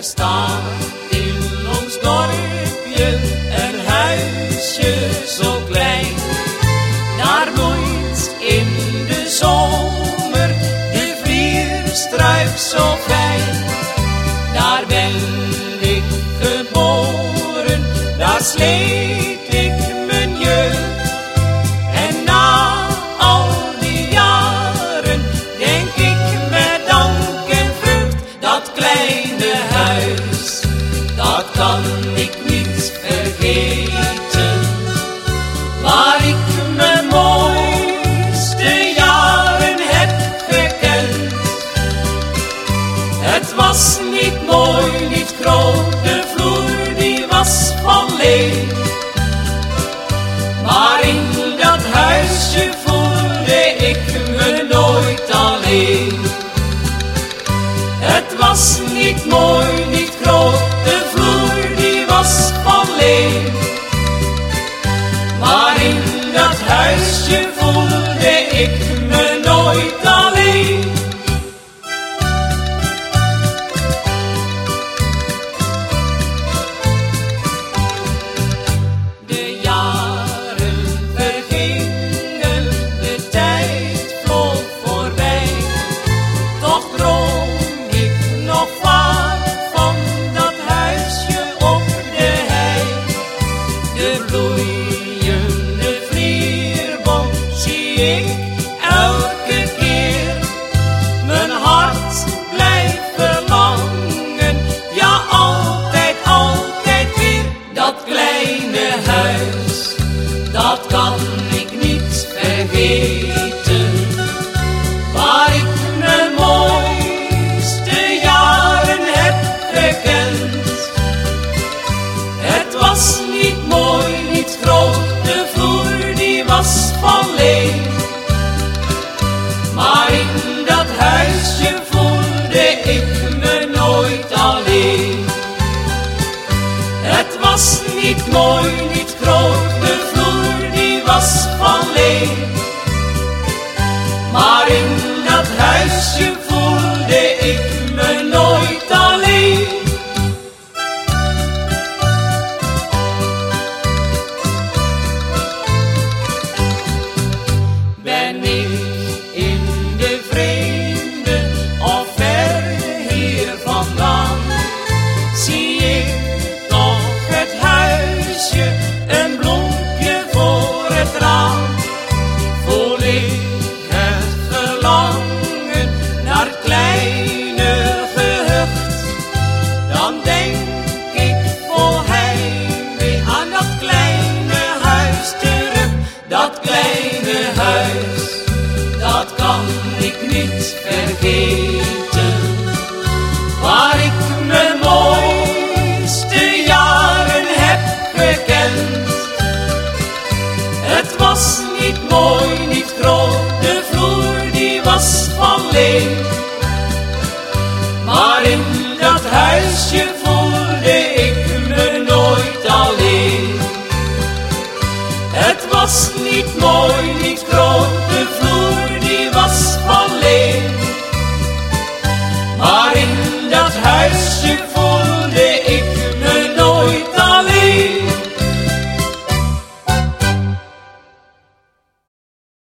Er staat in ons dorpje een huisje zo klein. Daar nooit in de zomer de vlierstruif zo fijn. Daar ben ik geboren, daar sleep de vloer die was van leem. Maar in dat huisje voelde ik me nooit alleen. Het was niet mooi, niet groot, de vloer die was van leem. Maar in dat huisje voelde ik me nooit alleen. Maar in dat huisje voelde ik me nooit alleen. Het was niet mooi, niet groot, dan denk ik heimwee aan dat kleine huis terug. Dat kleine huis, dat kan ik niet vergeten. Waar ik mijn mooiste jaren heb gekend. Het was niet mooi, niet groot, dat huisje